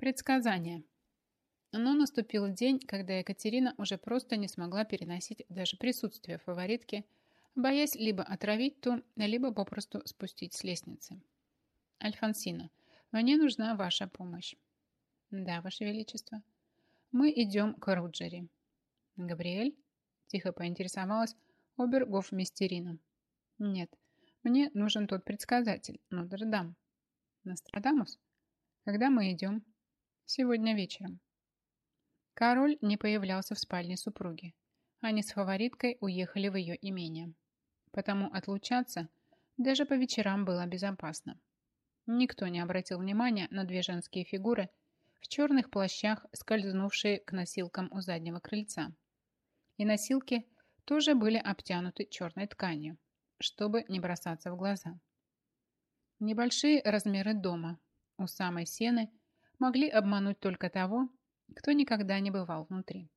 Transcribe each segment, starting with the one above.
Предсказание. Но наступил день, когда Екатерина уже просто не смогла переносить даже присутствие фаворитки, боясь либо отравить ту, либо попросту спустить с лестницы. «Альфонсина, мне нужна ваша помощь». «Да, ваше величество». «Мы идем к Руджери». «Габриэль?» – тихо поинтересовалась обергофмистерина. «Нет, мне нужен тот предсказатель, Нотр-Дам». «Нострадамус? Когда мы идем?» «Сегодня вечером». Король не появлялся в спальне супруги. Они с фавориткой уехали в ее имение. Потому отлучаться даже по вечерам было безопасно. Никто не обратил внимания на две женские фигуры в черных плащах, скользнувшие к носилкам у заднего крыльца. И носилки тоже были обтянуты черной тканью, чтобы не бросаться в глаза. Небольшие размеры дома у самой сены могли обмануть только того, кто никогда не бывал внутри.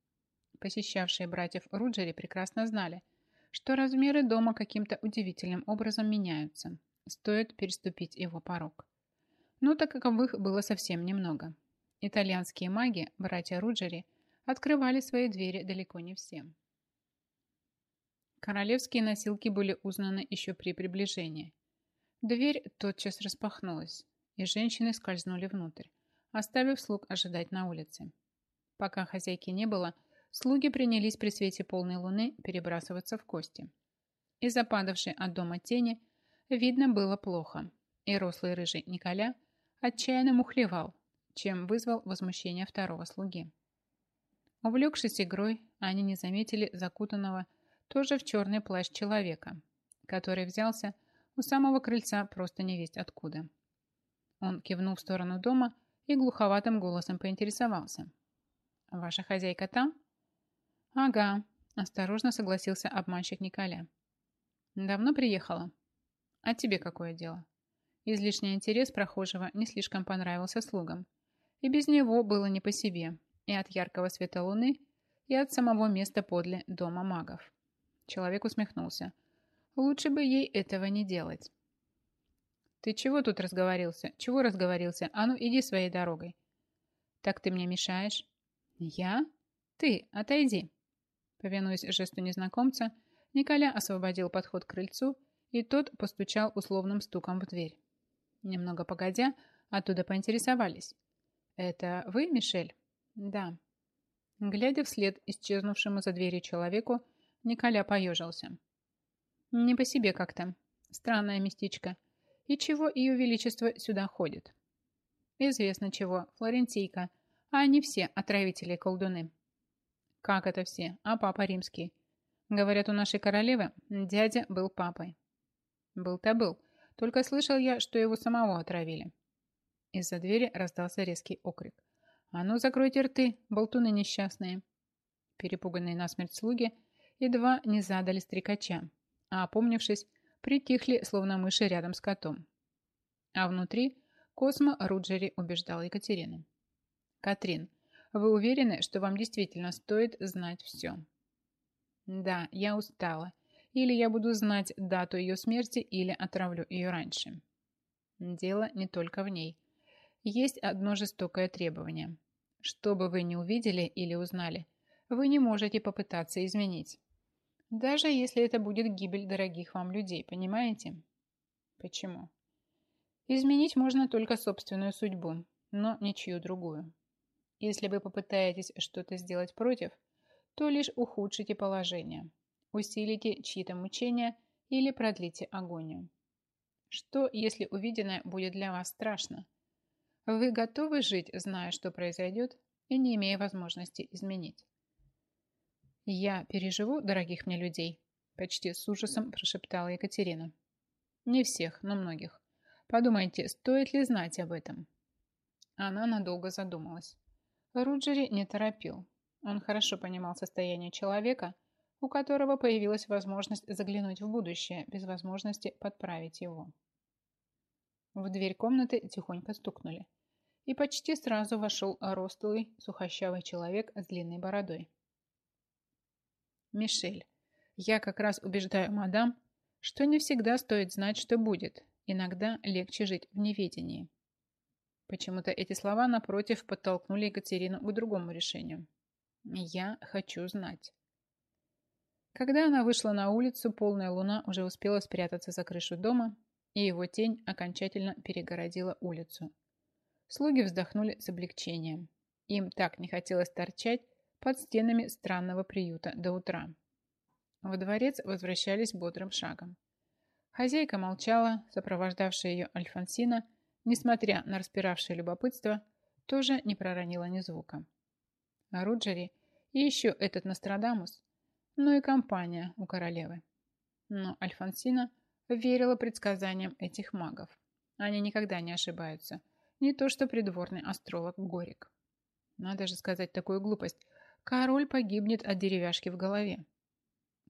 Посещавшие братьев Руджери прекрасно знали, что размеры дома каким-то удивительным образом меняются, стоит переступить его порог. Но так таковых было совсем немного. Итальянские маги, братья Руджери, открывали свои двери далеко не всем. Королевские носилки были узнаны еще при приближении. Дверь тотчас распахнулась, и женщины скользнули внутрь, оставив слуг ожидать на улице. Пока хозяйки не было, слуги принялись при свете полной луны перебрасываться в кости. Из-за падавшей от дома тени видно было плохо, и рослый рыжий Николя отчаянно мухлевал, чем вызвал возмущение второго слуги. Увлекшись игрой, они не заметили закутанного тоже в черный плащ человека, который взялся у самого крыльца просто не весть откуда. Он кивнул в сторону дома и глуховатым голосом поинтересовался – «Ваша хозяйка там?» «Ага», – осторожно согласился обманщик Николя. «Давно приехала?» «А тебе какое дело?» Излишний интерес прохожего не слишком понравился слугам. И без него было не по себе, и от яркого света луны, и от самого места подле дома магов. Человек усмехнулся. Лучше бы ей этого не делать. «Ты чего тут разговорился? Чего разговорился? А ну, иди своей дорогой». «Так ты мне мешаешь?» «Я? Ты, отойди!» Повинуясь жесту незнакомца, Николя освободил подход к крыльцу, и тот постучал условным стуком в дверь. Немного погодя, оттуда поинтересовались. «Это вы, Мишель?» «Да». Глядя вслед исчезнувшему за дверью человеку, Николя поежился. «Не по себе как-то. Странное местечко. И чего ее величество сюда ходит?» «Известно чего. Флорентийка. А они все отравители колдуны. Как это все? А папа римский? Говорят, у нашей королевы дядя был папой. Был-то был. Только слышал я, что его самого отравили. Из-за двери раздался резкий окрик. «А ну, закройте рты, болтуны несчастные!» Перепуганные насмерть слуги едва не задали стрекача, а, опомнившись, притихли, словно мыши рядом с котом. А внутри Космо Руджери убеждал Екатерину. Катрин, вы уверены, что вам действительно стоит знать все? Да, я устала. Или я буду знать дату ее смерти, или отравлю ее раньше. Дело не только в ней. Есть одно жестокое требование. Что бы вы ни увидели или узнали, вы не можете попытаться изменить. Даже если это будет гибель дорогих вам людей, понимаете? Почему? Изменить можно только собственную судьбу, но ничью другую. Если вы попытаетесь что-то сделать против, то лишь ухудшите положение, усилите чьи-то мучения или продлите агонию. Что, если увиденное будет для вас страшно? Вы готовы жить, зная, что произойдет, и не имея возможности изменить? «Я переживу дорогих мне людей», – почти с ужасом прошептала Екатерина. «Не всех, но многих. Подумайте, стоит ли знать об этом?» Она надолго задумалась. Руджери не торопил. Он хорошо понимал состояние человека, у которого появилась возможность заглянуть в будущее без возможности подправить его. В дверь комнаты тихонько стукнули, и почти сразу вошел ростлый, сухощавый человек с длинной бородой. «Мишель, я как раз убеждаю мадам, что не всегда стоит знать, что будет, иногда легче жить в неведении». Почему-то эти слова, напротив, подтолкнули Екатерину к другому решению. «Я хочу знать». Когда она вышла на улицу, полная луна уже успела спрятаться за крышу дома, и его тень окончательно перегородила улицу. Слуги вздохнули с облегчением. Им так не хотелось торчать под стенами странного приюта до утра. Во дворец возвращались бодрым шагом. Хозяйка молчала, сопровождавшая ее Альфонсина, несмотря на распиравшее любопытство, тоже не проронила ни звука. А Руджери и еще этот Нострадамус, ну и компания у королевы. Но Альфонсина верила предсказаниям этих магов. Они никогда не ошибаются. Не то что придворный астролог Горик. Надо же сказать такую глупость. Король погибнет от деревяшки в голове.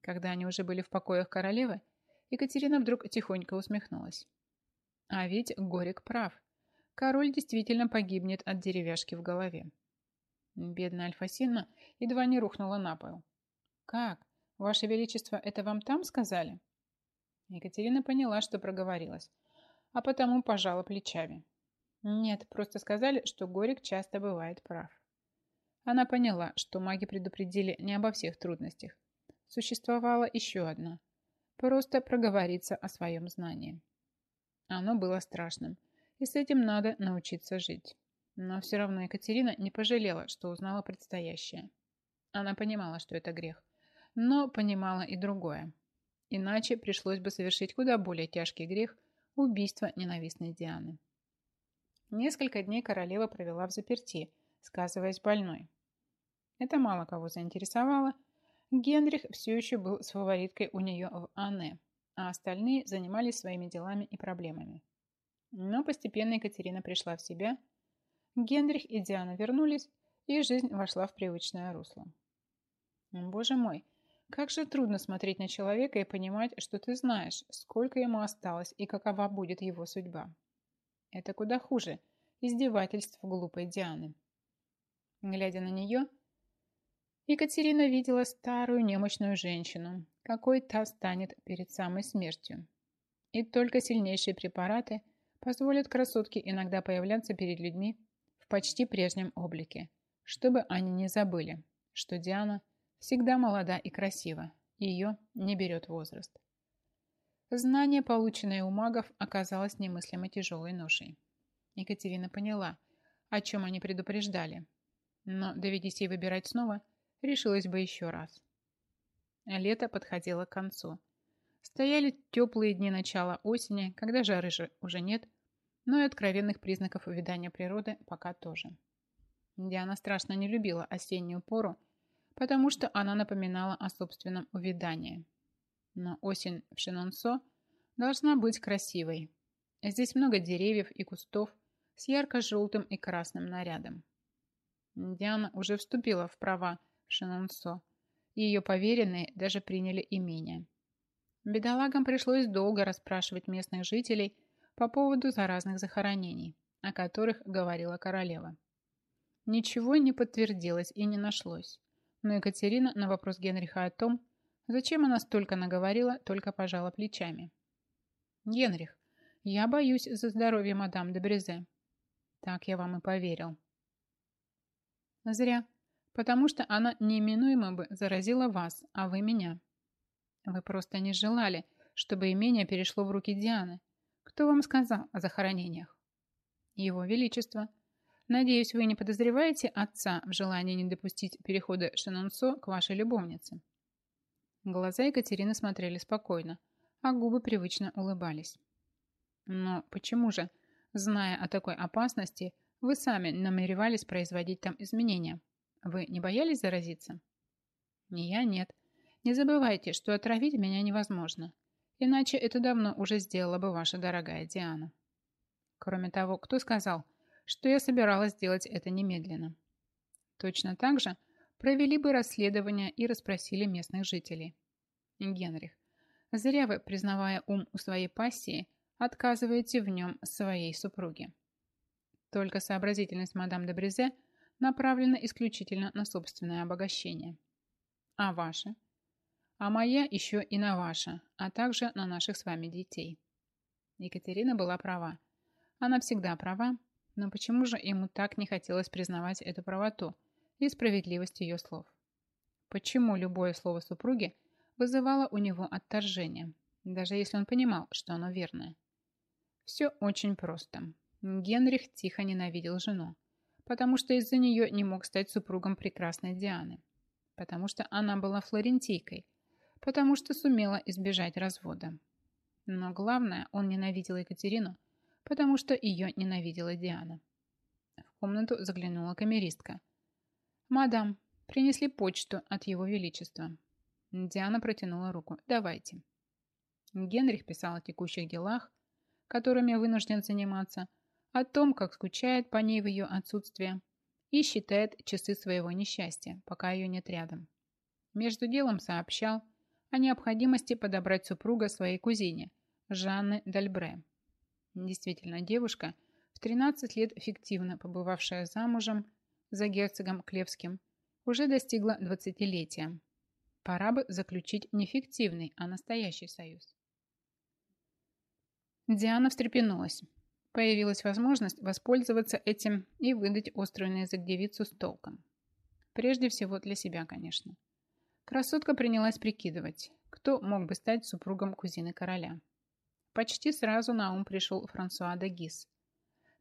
Когда они уже были в покоях королевы, Екатерина вдруг тихонько усмехнулась. А ведь Горик прав. Король действительно погибнет от деревяшки в голове. Бедная Альфасина едва не рухнула на пол. «Как? Ваше Величество, это вам там сказали?» Екатерина поняла, что проговорилась, а потому пожала плечами. Нет, просто сказали, что Горик часто бывает прав. Она поняла, что маги предупредили не обо всех трудностях. Существовала еще одна. Просто проговориться о своем знании. Оно было страшным, и с этим надо научиться жить. Но все равно Екатерина не пожалела, что узнала предстоящее. Она понимала, что это грех, но понимала и другое. Иначе пришлось бы совершить куда более тяжкий грех – убийство ненавистной Дианы. Несколько дней королева провела в заперти, сказываясь больной. Это мало кого заинтересовало. Генрих все еще был с фавориткой у нее в Анне, а остальные занимались своими делами и проблемами. Но постепенно Екатерина пришла в себя. Генрих и Диана вернулись, и жизнь вошла в привычное русло. Боже мой, как же трудно смотреть на человека и понимать, что ты знаешь, сколько ему осталось и какова будет его судьба. Это куда хуже издевательств глупой Дианы. Глядя на нее, Екатерина видела старую немощную женщину, какой та станет перед самой смертью. И только сильнейшие препараты позволят красотке иногда появляться перед людьми в почти прежнем облике, чтобы они не забыли, что Диана всегда молода и красива, и ее не берет возраст. Знание, полученное у магов, оказалось немыслимо тяжелой ношей. Екатерина поняла, о чем они предупреждали, но, доведись ей выбирать снова, решилась бы еще раз. Лето подходило к концу. Стояли теплые дни начала осени, когда жары же уже нет, но и откровенных признаков увядания природы пока тоже. Диана страшно не любила осеннюю пору, потому что она напоминала о собственном увядании. Но осень в Шинонсо должна быть красивой. Здесь много деревьев и кустов с ярко-желтым и красным нарядом. Диана уже вступила в права в Шинонсо, и ее поверенные даже приняли имение. Бедолагам пришлось долго расспрашивать местных жителей по поводу заразных захоронений, о которых говорила королева. Ничего не подтвердилось и не нашлось, но Екатерина на вопрос Генриха о том, зачем она столько наговорила, только пожала плечами. «Генрих, я боюсь за здоровье мадам де Брезе». «Так я вам и поверил». «Зря потому что она неминуемо бы заразила вас, а вы меня. Вы просто не желали, чтобы имение перешло в руки Дианы. Кто вам сказал о захоронениях? Его Величество. Надеюсь, вы не подозреваете отца в желании не допустить перехода Шенонсо к вашей любовнице. Глаза Екатерины смотрели спокойно, а губы привычно улыбались. Но почему же, зная о такой опасности, вы сами намеревались производить там изменения? Вы не боялись заразиться? Не я, нет. Не забывайте, что отравить меня невозможно. Иначе это давно уже сделала бы ваша дорогая Диана. Кроме того, кто сказал, что я собиралась сделать это немедленно? Точно так же провели бы расследование и расспросили местных жителей. Генрих, зря вы, признавая ум у своей пассии, отказываете в нем своей супруге. Только сообразительность мадам де Брезе – направлена исключительно на собственное обогащение. А ваша? А моя еще и на ваше, а также на наших с вами детей. Екатерина была права. Она всегда права, Но почему же ему так не хотелось признавать эту правоту и справедливость ее слов? Почему любое слово супруги вызывало у него отторжение, даже если он понимал, что оно верное? Все очень просто. Генрих тихо ненавидел жену, потому что из-за нее не мог стать супругом прекрасной Дианы, потому что она была флорентийкой, потому что сумела избежать развода. Но главное, он ненавидел Екатерину, потому что ее ненавидела Диана. В комнату заглянула камеристка. «Мадам, принесли почту от его величества». Диана протянула руку. «Давайте». Генрих писал о текущих делах, которыми вынужден заниматься, о том, как скучает по ней в ее отсутствие и считает часы своего несчастья, пока ее нет рядом. Между делом сообщал о необходимости подобрать супруга своей кузине, Жанны Дальбре. Действительно, девушка, в 13 лет фиктивно побывавшая замужем за герцогом Клевским, уже достигла 20-летия. Пора бы заключить не фиктивный, а настоящий союз. Диана встрепенулась. Появилась возможность воспользоваться этим и выдать острую на язык девицу с толком. Прежде всего для себя, конечно. Красотка принялась прикидывать, кто мог бы стать супругом кузины короля. Почти сразу на ум пришел Франсуа де Гис.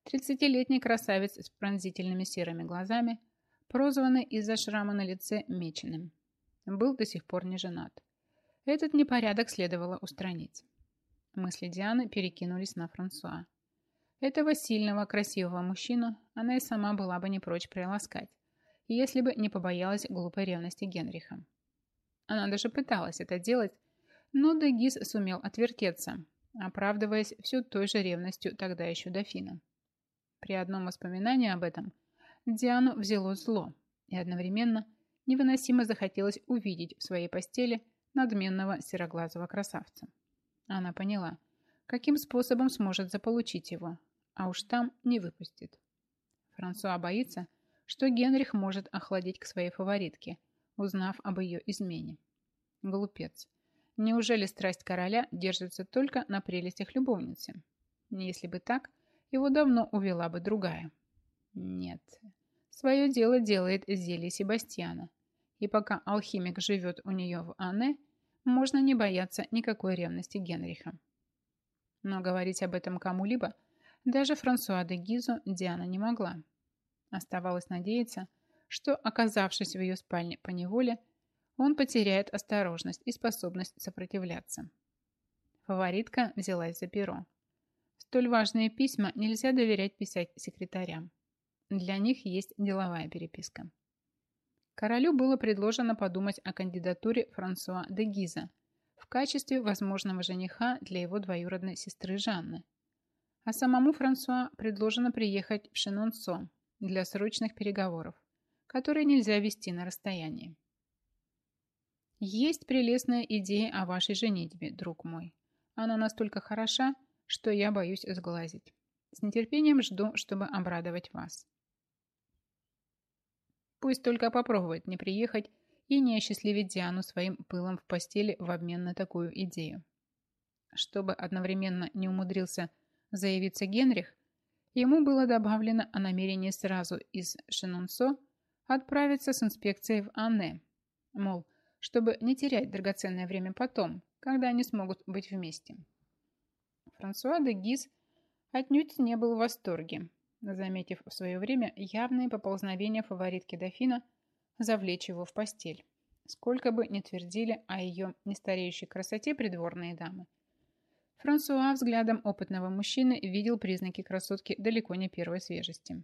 Тридцатилетний красавец с пронзительными серыми глазами, прозванный из-за шрама на лице Меченым. Был до сих пор не женат. Этот непорядок следовало устранить. Мысли Дианы перекинулись на Франсуа. Этого сильного, красивого мужчину она и сама была бы не прочь приласкать, если бы не побоялась глупой ревности Генриха. Она даже пыталась это делать, но Дегис сумел отвертеться, оправдываясь все той же ревностью тогда еще дофина. При одном воспоминании об этом Диану взяло зло, и одновременно невыносимо захотелось увидеть в своей постели надменного сероглазого красавца. Она поняла, каким способом сможет заполучить его, а уж там не выпустит. Франсуа боится, что Генрих может охладить к своей фаворитке, узнав об ее измене. Глупец. Неужели страсть короля держится только на прелестях любовницы? Если бы так, его давно увела бы другая. Нет. Свое дело делает зелье Себастьяна. И пока алхимик живет у нее в Анне, можно не бояться никакой ревности Генриха. Но говорить об этом кому-либо, даже Франсуа де Гизу Диана не могла. Оставалось надеяться, что, оказавшись в ее спальне по неволе, он потеряет осторожность и способность сопротивляться. Фаворитка взялась за перо. Столь важные письма нельзя доверять писать секретарям. Для них есть деловая переписка. Королю было предложено подумать о кандидатуре Франсуа де Гиза в качестве возможного жениха для его двоюродной сестры Жанны. А самому Франсуа предложено приехать в Шенонсо для срочных переговоров, которые нельзя вести на расстоянии. Есть прелестная идея о вашей женитьбе, друг мой. Она настолько хороша, что я боюсь сглазить. С нетерпением жду, чтобы обрадовать вас. Пусть только попробует не приехать и не осчастливить Диану своим пылом в постели в обмен на такую идею. Чтобы одновременно не умудрился заявиться Генрих, ему было добавлено о намерении сразу из Шенонсо отправиться с инспекцией в Анне, мол, чтобы не терять драгоценное время потом, когда они смогут быть вместе. Франсуа де Гиз отнюдь не был в восторге, заметив в свое время явные поползновения фаворитки дофина завлечь его в постель. Сколько бы ни твердили о ее нестареющей красоте придворные дамы. Франсуа взглядом опытного мужчины видел признаки красотки далеко не первой свежести.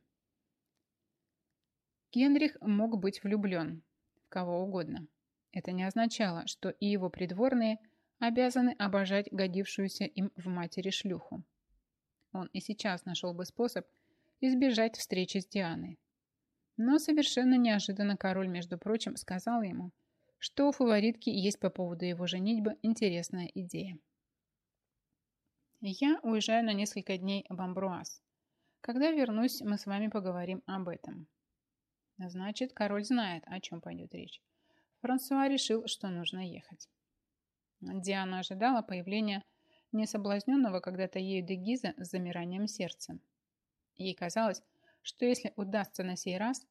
Генрих мог быть влюблен в кого угодно. Это не означало, что и его придворные обязаны обожать годившуюся им в матери шлюху. Он и сейчас нашел бы способ избежать встречи с Дианой. Но совершенно неожиданно король, между прочим, сказал ему, что у фаворитки есть по поводу его женитьбы интересная идея. Я уезжаю на несколько дней в Амбруаз. Когда вернусь, мы с вами поговорим об этом. Значит, король знает, о чем пойдет речь. Франсуа решил, что нужно ехать. Диана ожидала появления несоблазненного когда-то ею Дегиза с замиранием сердца. Ей казалось, что если удастся на сей раз,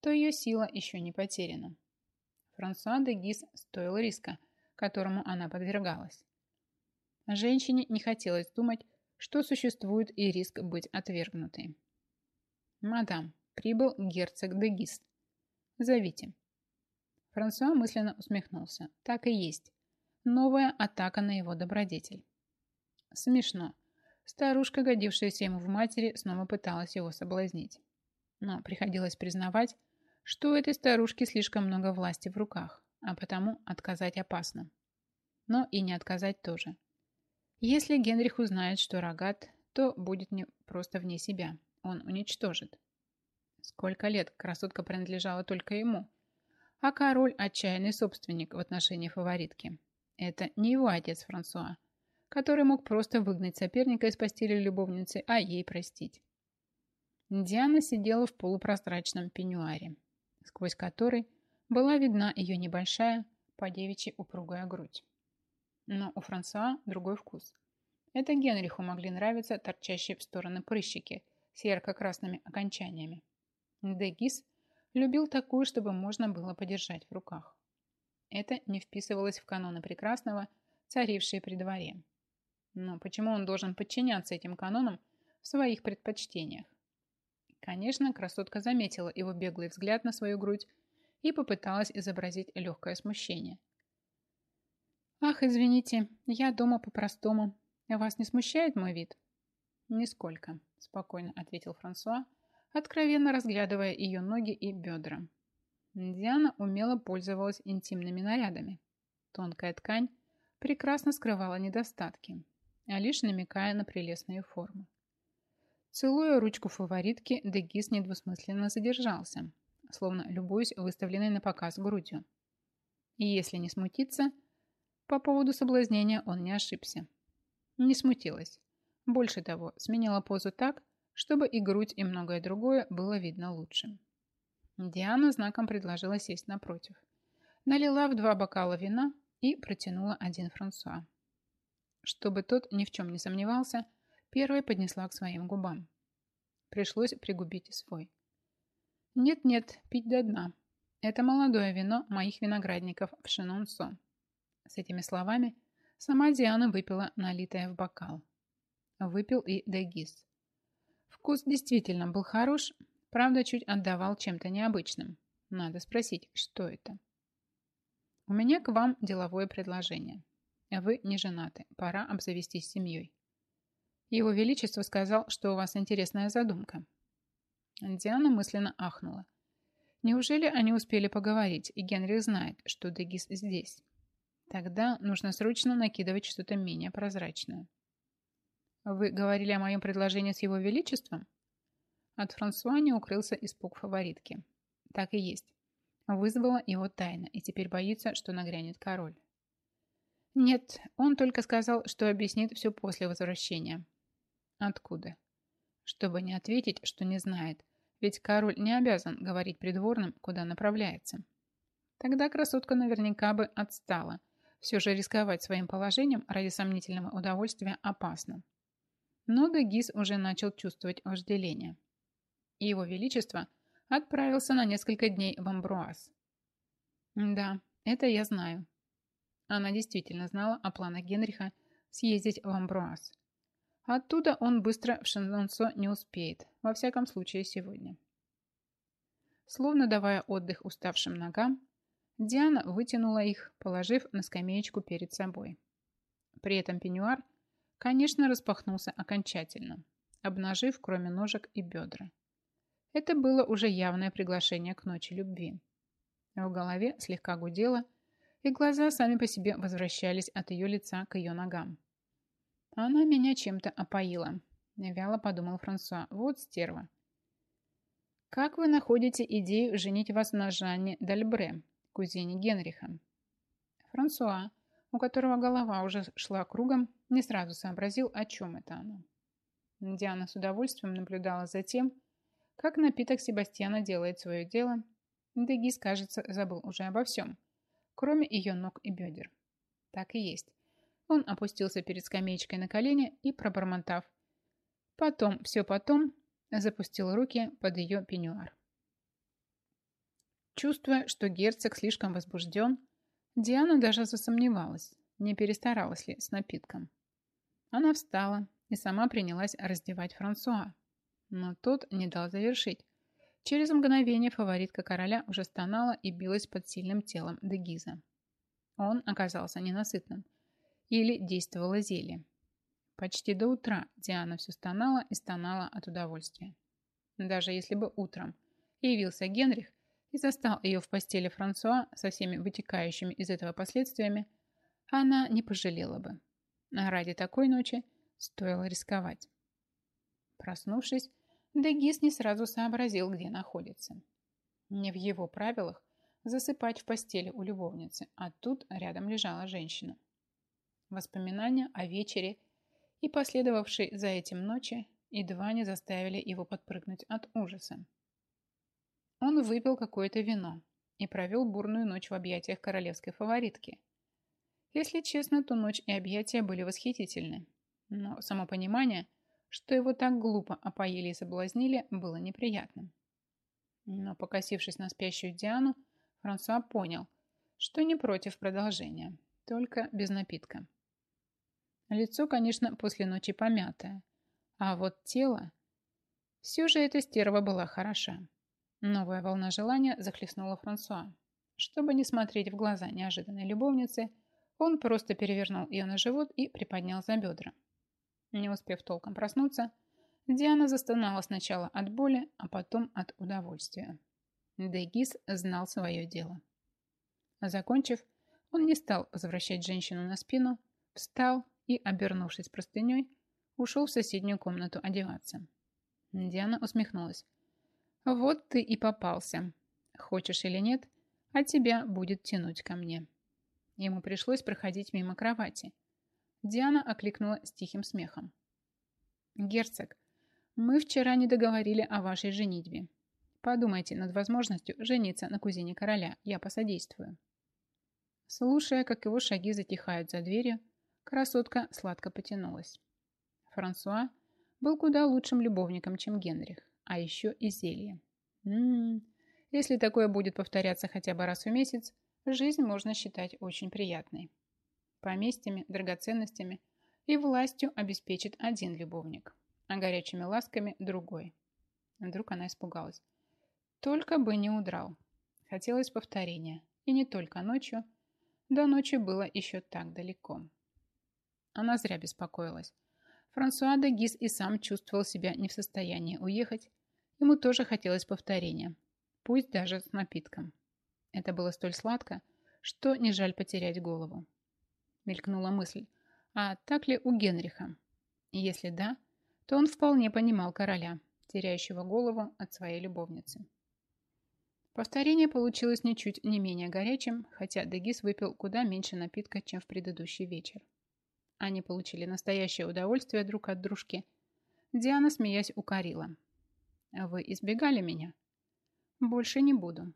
то ее сила еще не потеряна. Франсуа де Гис стоил риска, которому она подвергалась. Женщине не хотелось думать, что существует и риск быть отвергнутой. «Мадам, прибыл герцог де Гис. Зовите». Франсуа мысленно усмехнулся. Так и есть. Новая атака на его добродетель. Смешно. Старушка, годившаяся ему в матери, снова пыталась его соблазнить. Но приходилось признавать, что у этой старушки слишком много власти в руках, а потому отказать опасно. Но и не отказать тоже. Если Генрих узнает, что рогат, то будет не просто вне себя. Он уничтожит. Сколько лет красотка принадлежала только ему, а король – отчаянный собственник в отношении фаворитки. Это не его отец Франсуа, который мог просто выгнать соперника из постели любовницы, а ей простить. Диана сидела в полупрозрачном пеньюаре, сквозь который была видна ее небольшая, по девичьи упругая грудь. Но у Франсуа другой вкус. Это Генриху могли нравиться торчащие в стороны прыщики с ярко-красными окончаниями. Дегис любил такую, чтобы можно было подержать в руках. Это не вписывалось в каноны прекрасного, царившие при дворе. Но почему он должен подчиняться этим канонам в своих предпочтениях? Конечно, красотка заметила его беглый взгляд на свою грудь и попыталась изобразить легкое смущение. «Ах, извините, я дома по-простому. Вас не смущает мой вид?» «Нисколько», – спокойно ответил Франсуа, откровенно разглядывая ее ноги и бедра. Диана умело пользовалась интимными нарядами. Тонкая ткань прекрасно скрывала недостатки, а лишь намекая на прелестные формы. Целуя ручку фаворитки, Дегис недвусмысленно задержался, словно любуясь выставленной на показ грудью. И если не смутиться, по поводу соблазнения он не ошибся. Не смутилась. Больше того, сменила позу так, чтобы и грудь, и многое другое было видно лучше. Диана знаком предложила сесть напротив. Налила в два бокала вина и протянула один Франсуа. Чтобы тот ни в чем не сомневался, первой поднесла к своим губам. Пришлось пригубить и свой. «Нет-нет, пить до дна. Это молодое вино моих виноградников в Шинонсо». С этими словами сама Диана выпила налитое в бокал. Выпил и Дегис. Вкус действительно был хорош, правда, чуть отдавал чем-то необычным. Надо спросить, что это? У меня к вам деловое предложение. Вы не женаты, пора обзавестись семьей. Его Величество сказал, что у вас интересная задумка. Диана мысленно ахнула. Неужели они успели поговорить, и Генрих знает, что Дегис здесь? Тогда нужно срочно накидывать что-то менее прозрачное. Вы говорили о моем предложении с его величеством? От Франсуа не укрылся испуг фаворитки. Так и есть. Вызвала его тайна, и теперь боится, что нагрянет король. Нет, он только сказал, что объяснит все после возвращения. Откуда? Чтобы не ответить, что не знает, ведь король не обязан говорить придворным, куда направляется. Тогда красотка наверняка бы отстала. Все же рисковать своим положением ради сомнительного удовольствия опасно. Но Дегис уже начал чувствовать вожделение. И его величество отправился на несколько дней в Амбруаз. Да, это я знаю. Она действительно знала о планах Генриха съездить в Амбруаз. Оттуда он быстро в Шенлонсо не успеет, во всяком случае сегодня. Словно давая отдых уставшим ногам, Диана вытянула их, положив на скамеечку перед собой. При этом пеньюар, конечно, распахнулся окончательно, обнажив кроме ножек и бедра. Это было уже явное приглашение к ночи любви. В голове слегка гудело, и глаза сами по себе возвращались от ее лица к ее ногам. Она меня чем-то опоила. Вяло подумал Франсуа. Вот стерва. Как вы находите идею женить вас на Жанне Дальбре, кузине Генриха? Франсуа, у которого голова уже шла кругом, не сразу сообразил, о чем это она. Диана с удовольствием наблюдала за тем, как напиток Себастьяна делает свое дело. Дегис, кажется, забыл уже обо всем, кроме ее ног и бедер. Так и есть. Он опустился перед скамеечкой на колени и, пробормотав «Потом, все потом», запустил руки под ее пеньюар. Чувствуя, что герцог слишком возбужден, Диана даже засомневалась, не перестаралась ли с напитком. Она встала и сама принялась раздевать Франсуа, но тот не дал завершить. Через мгновение фаворитка короля уже стонала и билась под сильным телом Дегиза. Он оказался ненасытным. Или действовало зелье. Почти до утра Диана все стонала и стонала от удовольствия. Даже если бы утром явился Генрих, и застал ее в постели Франсуа со всеми вытекающими из этого последствиями, она не пожалела бы. А ради такой ночи стоило рисковать. Проснувшись, Дегис не сразу сообразил, где находится. Не в его правилах засыпать в постели у любовницы, а тут рядом лежала женщина. Воспоминания о вечере и последовавшей за этим ночи едва не заставили его подпрыгнуть от ужаса. Он выпил какое-то вино и провел бурную ночь в объятиях королевской фаворитки. Если честно, то ночь и объятия были восхитительны, но само понимание, что его так глупо опоили и соблазнили, было неприятным. Но, покосившись на спящую Диану, Франсуа понял, что не против продолжения, только без напитка. Лицо, конечно, после ночи помятое, а вот тело... Все же эта стерва была хороша. Новая волна желания захлестнула Франсуа. Чтобы не смотреть в глаза неожиданной любовницы, он просто перевернул ее на живот и приподнял за бедра. Не успев толком проснуться, Диана застонала сначала от боли, а потом от удовольствия. Дегис знал свое дело. Закончив, он не стал возвращать женщину на спину, встал и, обернувшись простыней, ушел в соседнюю комнату одеваться. Диана усмехнулась. Вот ты и попался. Хочешь или нет, а тебя будет тянуть ко мне. Ему пришлось проходить мимо кровати. Диана окликнула с тихим смехом. «Герцог, мы вчера не договорили о вашей женитьбе. Подумайте над возможностью жениться на кузине короля. Я посодействую». Слушая, как его шаги затихают за дверью, красотка сладко потянулась. Франсуа был куда лучшим любовником, чем Генрих а еще и зелье. М-м-м. Если такое будет повторяться хотя бы раз в месяц, жизнь можно считать очень приятной. Поместьями, драгоценностями и властью обеспечит один любовник, а горячими ласками другой. Вдруг она испугалась. Только бы не удрал. Хотелось повторения. И не только ночью. До ночи было еще так далеко. Она зря беспокоилась. Франсуа де Гиз и сам чувствовал себя не в состоянии уехать, Ему тоже хотелось повторения, пусть даже с напитком. Это было столь сладко, что не жаль потерять голову. Мелькнула мысль, а так ли у Генриха? Если да, то он вполне понимал короля, теряющего голову от своей любовницы. Повторение получилось ничуть не менее горячим, хотя Дегис выпил куда меньше напитка, чем в предыдущий вечер. Они получили настоящее удовольствие друг от дружки. Диана, смеясь, укорила – вы избегали меня? Больше не буду.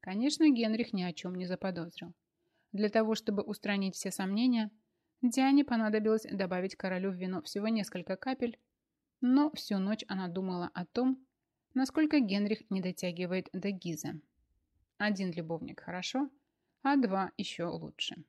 Конечно, Генрих ни о чем не заподозрил. Для того, чтобы устранить все сомнения, Диане понадобилось добавить королю в вино всего несколько капель, но всю ночь она думала о том, насколько Генрих не дотягивает до Гиза. Один любовник хорошо, а два еще лучше.